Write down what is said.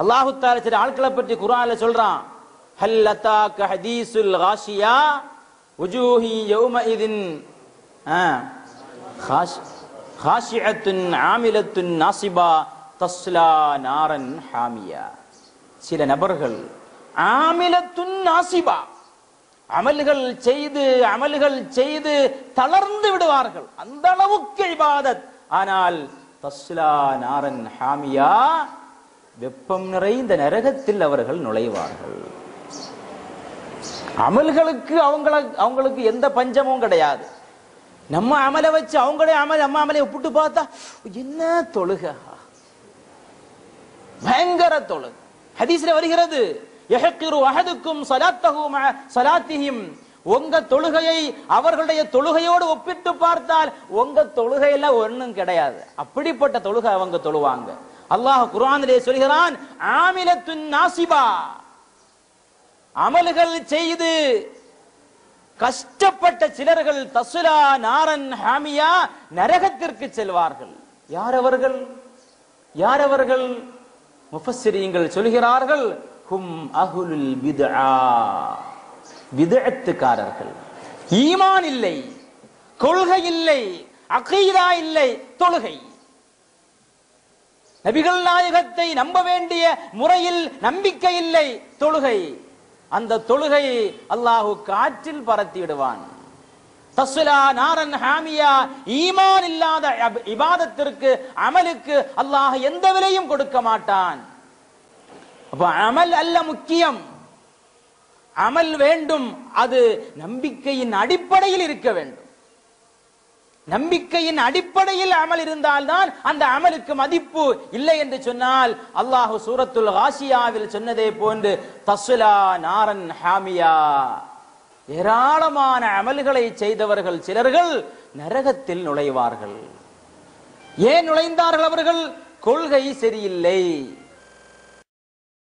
அல்லாஹுத்தால சில ஆட்களை பற்றி குரான்ல சொல்றான். ஹல்லதா கஹதீசுல் ஹாஷியா உஜூஹி யௌம இதின் ஹாஷியத்துன் ஆமிலத்துன் நாசிபா தஸ்லா நாரன் ஹாமியா. சில நபர்கள் ஆமிலத்துன் நாசிபா அமல்கள் செய்து அமல்கள் செய்து தளர்ந்து விடுவார்கள். அந்த அளவுக்கு இபாதத். ஆனால் தஸ்லா நாரன் ஹாமியா வெப்பம் நிறைந்த நரகத்தில் அவர்கள் நுழைவார்கள். அமல்களுக்கு அவங்கள அவங்களுக்கு எந்த பஞ்சமும் கிடையாது. நம்ம அமலை வச்சு அவங்களே அமல் நம்ம அமலை ஒப்பிட்டு பார்த்தா என்ன தொழுக? பயங்கர தொழுக. ஹதீஸ்ல வருகிறது யஹக்கிரு அஹதுக்கும் சலாத்தஹு சலாத்தியும் உங்க தொழுகையை அவர்களுடைய தொழுகையோடு ஒப்பிட்டு பார்த்தால் உங்க தொழுகையில ஒண்ணும் கிடையாது. அப்படிப்பட்ட தொழுகை அவங்க தொழுவாங்க. அல்லாஹ் குரானிலே சொல்கிறான் ஆமிலத்துன் நாசிபா. அமல்கள் செய்து கஷ்டப்பட்ட சிலர்கள் தசுலா நாரன் ஹாமியா நரகத்திற்கு செல்வார்கள். யார் அவர்கள்? யார் அவர்கள்? முஃபஸ்ஸிரீங்கள் சொல்கிறார்கள் ஹும் அஹுலுல் பித்ஆ. விதத்துக்காரர்கள் ஈமான் இல்லை கொள்கை இல்லை அகீதா இல்லை தொழுகை. நபிகள் நாயகத்தை நம்ப வேண்டிய முறையில் நம்பிக்கை இல்லை தொழுகை. அந்த தொழுகை அல்லாஹு காற்றில் பறத்தி விடுவான் நாரன் ஹாமியா ஈமான் இல்லாத இபாதத்திற்கு அமலுக்கு அல்லாஹ் எந்த விலையும் கொடுக்க மாட்டான். அப்ப அமல் அல்ல முக்கியம். அமல் வேண்டும் அது நம்பிக்கையின் அடிப்படையில் இருக்க வேண்டும். நம்பிக்கையின் அடிப்படையில் அமல் இருந்தால்தான் அந்த அமலுக்கு மதிப்பு இல்லை என்று சொன்னால் அல்லாஹு சூரத்துல் ஆசியாவில் சொன்னதே போன்று தஸ்லா நாரன் ஹாமியா. ஏராளமான அமல்களை செய்தவர்கள் சிலர்கள் நரகத்தில் நுழைவார்கள். ஏன் நுழைந்தார்கள் அவர்கள்? கொள்கை சரியில்லை.